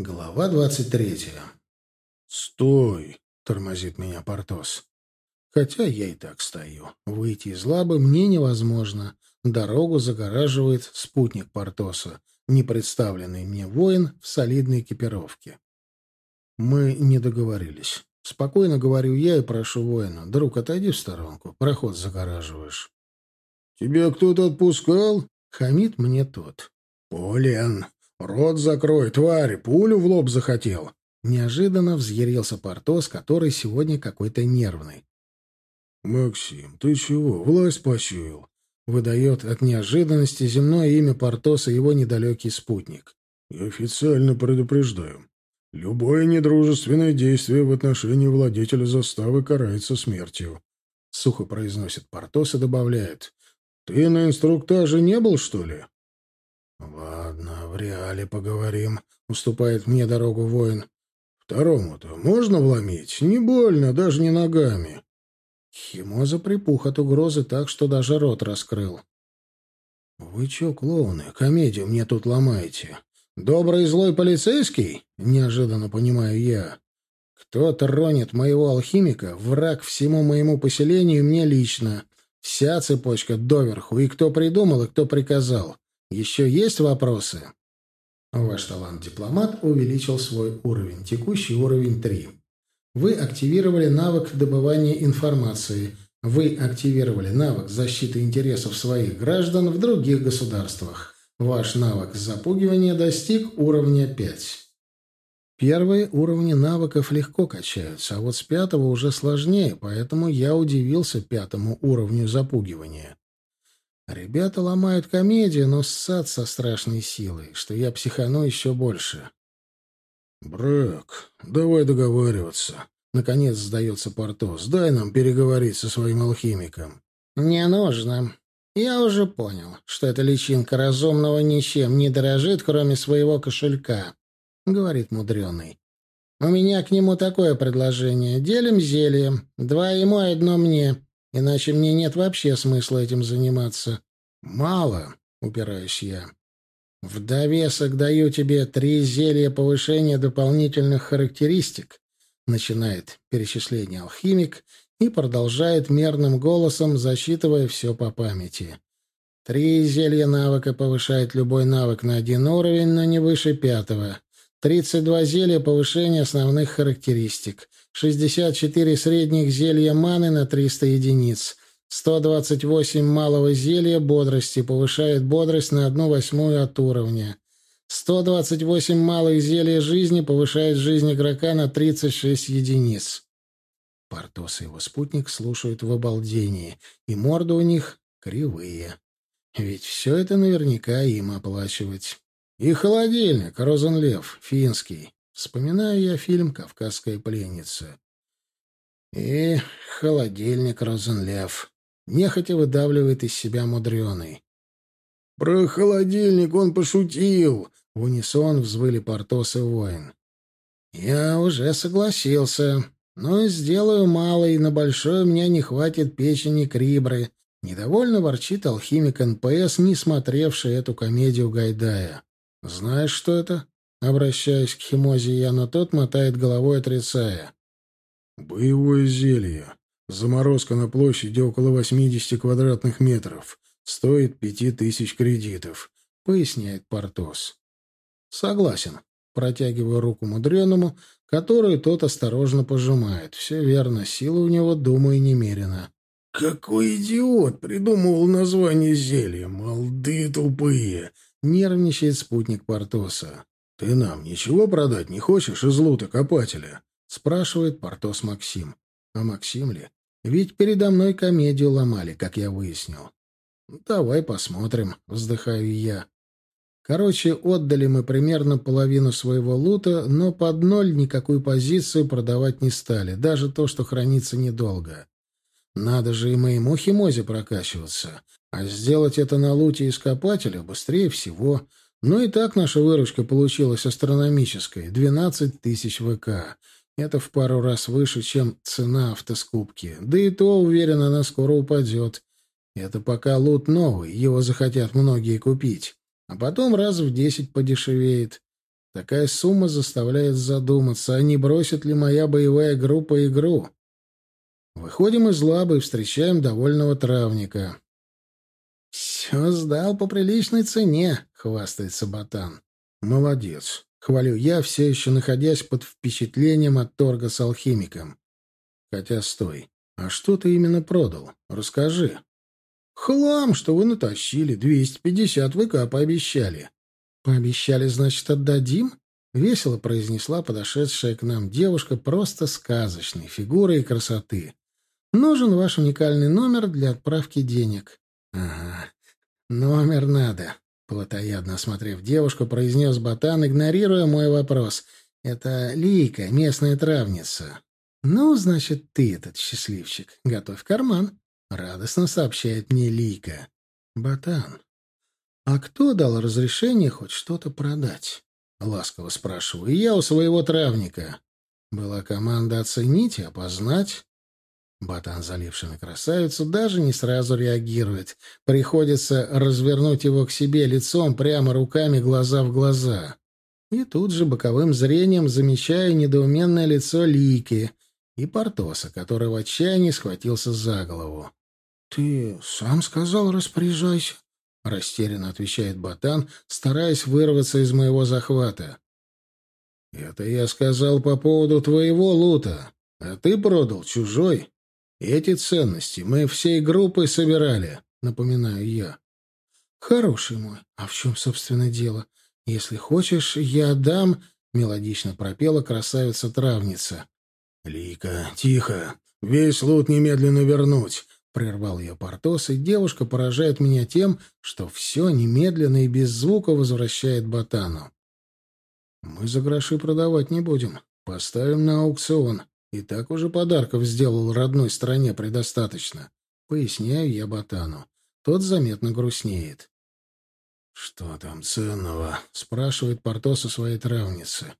Глава двадцать третья. «Стой!» — тормозит меня Портос. Хотя я и так стою. Выйти из лабы мне невозможно. Дорогу загораживает спутник Портоса, не представленный мне воин в солидной экипировке. Мы не договорились. Спокойно говорю я и прошу воина. «Друг, отойди в сторонку. Проход загораживаешь». «Тебя кто-то отпускал?» — хамит мне тот. «Полен, «Рот закрой, тварь! Пулю в лоб захотел!» Неожиданно взъярился Портос, который сегодня какой-то нервный. «Максим, ты чего? Власть почуял?» Выдает от неожиданности земное имя Портоса его недалекий спутник. «Я официально предупреждаю. Любое недружественное действие в отношении владетеля заставы карается смертью», — сухо произносит Портос и добавляет. «Ты на инструктаже не был, что ли?» «Ладно, в реале поговорим», — уступает мне дорогу воин. «Второму-то можно вломить? Не больно, даже не ногами». Химоза припух от угрозы так, что даже рот раскрыл. «Вы чё, клоуны, комедию мне тут ломаете? Добрый и злой полицейский?» — неожиданно понимаю я. «Кто тронет моего алхимика, враг всему моему поселению мне лично. Вся цепочка доверху, и кто придумал, и кто приказал. Еще есть вопросы? Ваш талант-дипломат увеличил свой уровень. Текущий уровень 3. Вы активировали навык добывания информации. Вы активировали навык защиты интересов своих граждан в других государствах. Ваш навык запугивания достиг уровня 5. Первые уровни навыков легко качаются, а вот с пятого уже сложнее, поэтому я удивился пятому уровню запугивания. Ребята ломают комедию, но ссад со страшной силой, что я психану еще больше. «Брэк, давай договариваться». Наконец сдается Портос. «Дай нам переговорить со своим алхимиком». «Не нужно. Я уже понял, что эта личинка разумного ничем не дорожит, кроме своего кошелька», — говорит мудреный. «У меня к нему такое предложение. Делим зелье. Два ему, одно мне. Иначе мне нет вообще смысла этим заниматься. Мало, упираюсь я. В довесок даю тебе три зелья повышения дополнительных характеристик, начинает перечисление алхимик и продолжает мерным голосом, зачитывая все по памяти. Три зелья навыка повышает любой навык на один уровень, но не выше пятого. 32 зелья повышения основных характеристик. 64 средних зелья маны на 300 единиц. 128 малого зелья бодрости повышает бодрость на одну восьмую от уровня. 128 малых зелья жизни повышает жизнь игрока на 36 единиц. Портос и его спутник слушают в обалдении, и морды у них кривые. Ведь все это наверняка им оплачивать. И холодильник, Розенлев, финский. Вспоминаю я фильм «Кавказская пленница». И холодильник Розенлев. Нехотя выдавливает из себя мудреный. «Про холодильник он пошутил!» — в унисон взвыли Портос и воин. «Я уже согласился, но сделаю мало, и на большое меня не хватит печени крибры», — недовольно ворчит алхимик НПС, не смотревший эту комедию Гайдая. «Знаешь, что это?» Обращаюсь к Химозе я, но тот мотает головой, отрицая. «Боевое зелье. Заморозка на площади около 80 квадратных метров. Стоит пяти тысяч кредитов», — поясняет Портос. «Согласен». Протягиваю руку мудреному, которую тот осторожно пожимает. Все верно, силы у него, думаю, немерено. «Какой идиот придумывал название зелья, молодые тупые!» — нервничает спутник Портоса. «Ты нам ничего продать не хочешь из лута копателя?» — спрашивает Портос Максим. «А Максим ли? Ведь передо мной комедию ломали, как я выяснил». «Давай посмотрим», — вздыхаю я. Короче, отдали мы примерно половину своего лута, но под ноль никакую позицию продавать не стали, даже то, что хранится недолго. Надо же и моему химозе прокачиваться. А сделать это на луте ископателя быстрее всего. Ну и так наша выручка получилась астрономической — 12 тысяч ВК. Это в пару раз выше, чем цена автоскупки. Да и то, уверен, она скоро упадет. Это пока лут новый, его захотят многие купить. А потом раз в десять подешевеет. Такая сумма заставляет задуматься, а не бросит ли моя боевая группа игру. Выходим из лабы и встречаем довольного травника. «Все сдал по приличной цене», — хвастается Ботан. «Молодец», — хвалю я, все еще находясь под впечатлением от торга с алхимиком. «Хотя стой, а что ты именно продал? Расскажи». «Хлам, что вы натащили, двести пятьдесят ВК пообещали». «Пообещали, значит, отдадим?» — весело произнесла подошедшая к нам девушка просто сказочной фигуры и красоты. «Нужен ваш уникальный номер для отправки денег». «Ага, номер надо», — плотоядно осмотрев девушку, произнес Ботан, игнорируя мой вопрос. «Это Лика, местная травница». «Ну, значит, ты этот счастливчик. Готовь карман», — радостно сообщает мне Лика. «Ботан, а кто дал разрешение хоть что-то продать?» — ласково спрашиваю я у своего травника. Была команда оценить и опознать. Батан, заливший на красавицу, даже не сразу реагирует. Приходится развернуть его к себе лицом, прямо руками, глаза в глаза. И тут же боковым зрением замечаю недоуменное лицо Лики и Портоса, который в отчаянии схватился за голову. «Ты сам сказал, распоряжайся?» — растерянно отвечает Батан, стараясь вырваться из моего захвата. «Это я сказал по поводу твоего лута, а ты продал чужой». Эти ценности мы всей группой собирали, напоминаю я. Хороший мой, а в чем, собственно, дело? Если хочешь, я дам, мелодично пропела красавица-травница. Лика, тихо, весь лут немедленно вернуть. Прервал ее Портос, и девушка поражает меня тем, что все немедленно и без звука возвращает ботану. Мы за гроши продавать не будем. Поставим на аукцион. И так уже подарков сделал родной стране предостаточно. Поясняю я Ботану. Тот заметно грустнеет. «Что там ценного?» — спрашивает Портос у своей травницы.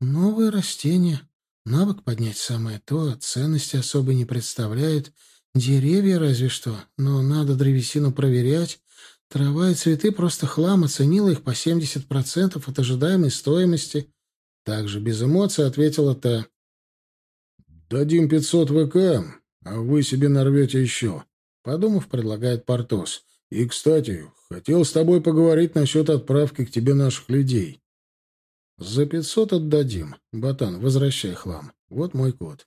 «Новые растения. Навык поднять самое то, ценности особо не представляет. Деревья разве что, но надо древесину проверять. Трава и цветы просто хлам, оценила их по 70% от ожидаемой стоимости». Также без эмоций ответила та. «Дадим пятьсот ВК, а вы себе нарвете еще», — подумав, предлагает Портос. «И, кстати, хотел с тобой поговорить насчет отправки к тебе наших людей». «За пятьсот отдадим. Батан, возвращай хлам. Вот мой код».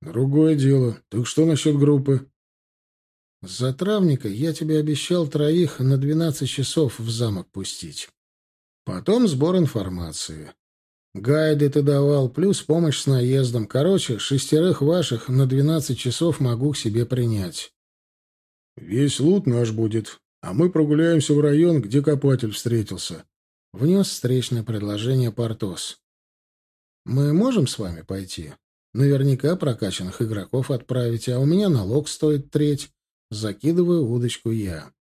«Другое дело. Так что насчет группы?» «За травника я тебе обещал троих на двенадцать часов в замок пустить. Потом сбор информации. Гайды ты давал, плюс помощь с наездом. Короче, шестерых ваших на двенадцать часов могу к себе принять. Весь лут наш будет, а мы прогуляемся в район, где копатель встретился. Внес встречное предложение Портос. Мы можем с вами пойти? Наверняка прокачанных игроков отправите, а у меня налог стоит треть. Закидываю удочку я.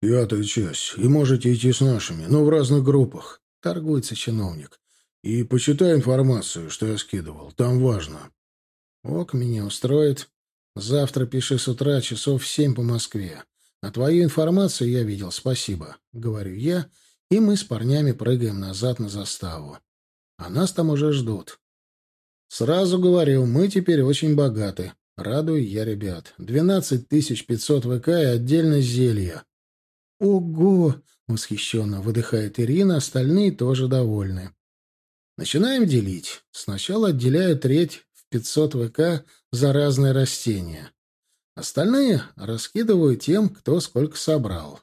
Пятая часть, и можете идти с нашими, но в разных группах. Торгуется чиновник. И почитай информацию, что я скидывал. Там важно. Ок, меня устроит. Завтра пиши с утра часов в семь по Москве. А твою информацию я видел, спасибо. Говорю я, и мы с парнями прыгаем назад на заставу. А нас там уже ждут. Сразу говорю, мы теперь очень богаты. Радую я ребят. Двенадцать тысяч пятьсот ВК и отдельно зелья. Ого! Восхищенно выдыхает Ирина, остальные тоже довольны. Начинаем делить. Сначала отделяю треть в 500 ВК за разные растения. Остальные раскидываю тем, кто сколько собрал.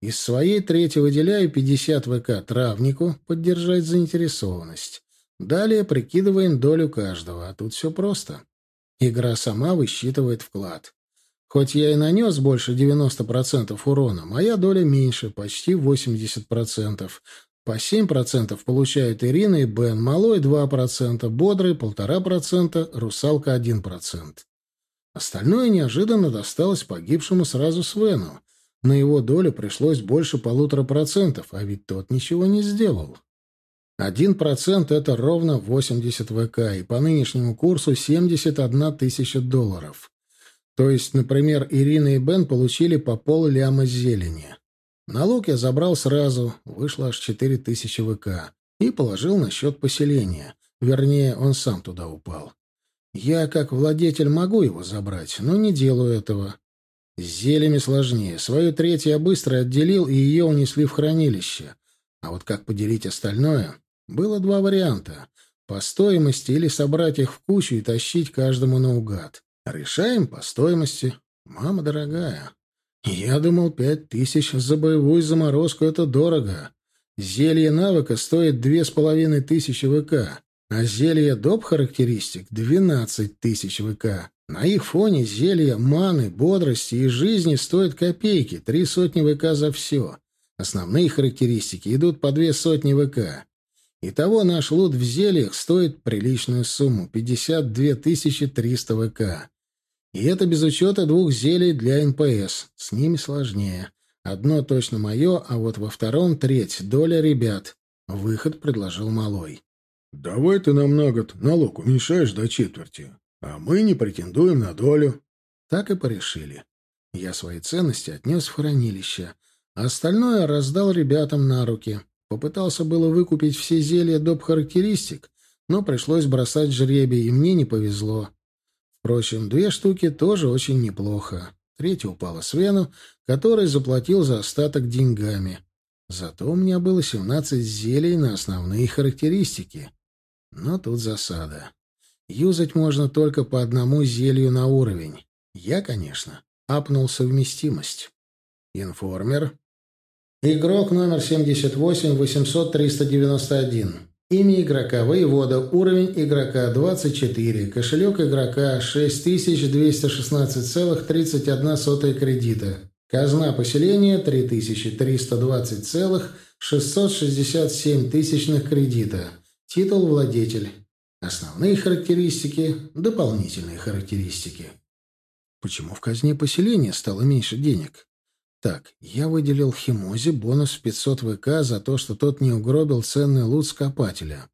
Из своей трети выделяю 50 ВК травнику, поддержать заинтересованность. Далее прикидываем долю каждого, а тут все просто. Игра сама высчитывает вклад. Хоть я и нанес больше 90% урона, моя доля меньше, почти 80%, по 7% получают Ирина и Бен, Малой 2%, Бодрый 1,5%, Русалка 1%. Остальное неожиданно досталось погибшему сразу Свену. На его долю пришлось больше полутора процентов, а ведь тот ничего не сделал. Один процент — это ровно 80 ВК, и по нынешнему курсу 71 тысяча долларов. То есть, например, Ирина и Бен получили по пол ляма зелени. Налог я забрал сразу, вышло аж четыре тысячи ВК. и положил на счет поселения. Вернее, он сам туда упал. Я, как владетель, могу его забрать, но не делаю этого. С зельями сложнее. Свою треть я быстро отделил, и ее унесли в хранилище. А вот как поделить остальное? Было два варианта. По стоимости или собрать их в кучу и тащить каждому наугад. Решаем по стоимости. Мама дорогая. Я думал, пять тысяч за боевую заморозку — это дорого. Зелье навыка стоит две с половиной тысячи ВК, а зелье доп. характеристик — двенадцать тысяч ВК. На их фоне зелья маны, бодрости и жизни стоят копейки, три сотни ВК за все. Основные характеристики идут по две сотни ВК. Итого наш лут в зельях стоит приличную сумму — 52 300 ВК. И это без учета двух зелий для НПС. С ними сложнее. Одно точно мое, а вот во втором треть, доля ребят. Выход предложил Малой. «Давай ты нам на год налог уменьшаешь до четверти, а мы не претендуем на долю». Так и порешили. Я свои ценности отнес в хранилище, а остальное раздал ребятам на руки. Попытался было выкупить все зелья доп. характеристик, но пришлось бросать жребий, и мне не повезло. Впрочем, две штуки тоже очень неплохо. Третья упала Свену, который заплатил за остаток деньгами. Зато у меня было 17 зелий на основные характеристики. Но тут засада. Юзать можно только по одному зелью на уровень. Я, конечно, апнул совместимость. Информер. Игрок номер 78 800 391. Имя игрока Воевода. Уровень игрока 24. Кошелек игрока 6216,31 кредита. Казна поселения 3320,667 тысячных кредита. Титул владетель. Основные характеристики, дополнительные характеристики. Почему в казне поселения стало меньше денег? Так, я выделил Химозе бонус в 500 ВК за то, что тот не угробил ценный лут скопателя.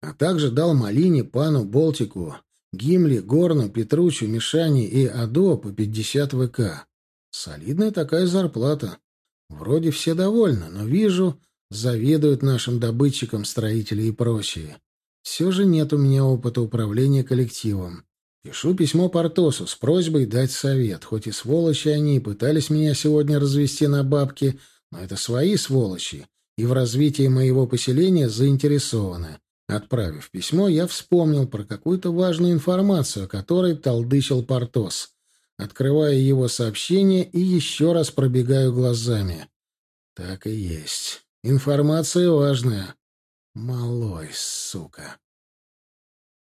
А также дал Малине, Пану, Болтику, Гимли, Горну, Петручу, Мишане и Адо по 50 ВК. Солидная такая зарплата. Вроде все довольны, но вижу, завидуют нашим добытчикам строители и прочие. Все же нет у меня опыта управления коллективом. Пишу письмо Портосу с просьбой дать совет. Хоть и сволочи они и пытались меня сегодня развести на бабки, но это свои сволочи, и в развитии моего поселения заинтересованы. Отправив письмо, я вспомнил про какую-то важную информацию, о которой толдычил Портос. Открываю его сообщение и еще раз пробегаю глазами. Так и есть. Информация важная. Малой, сука.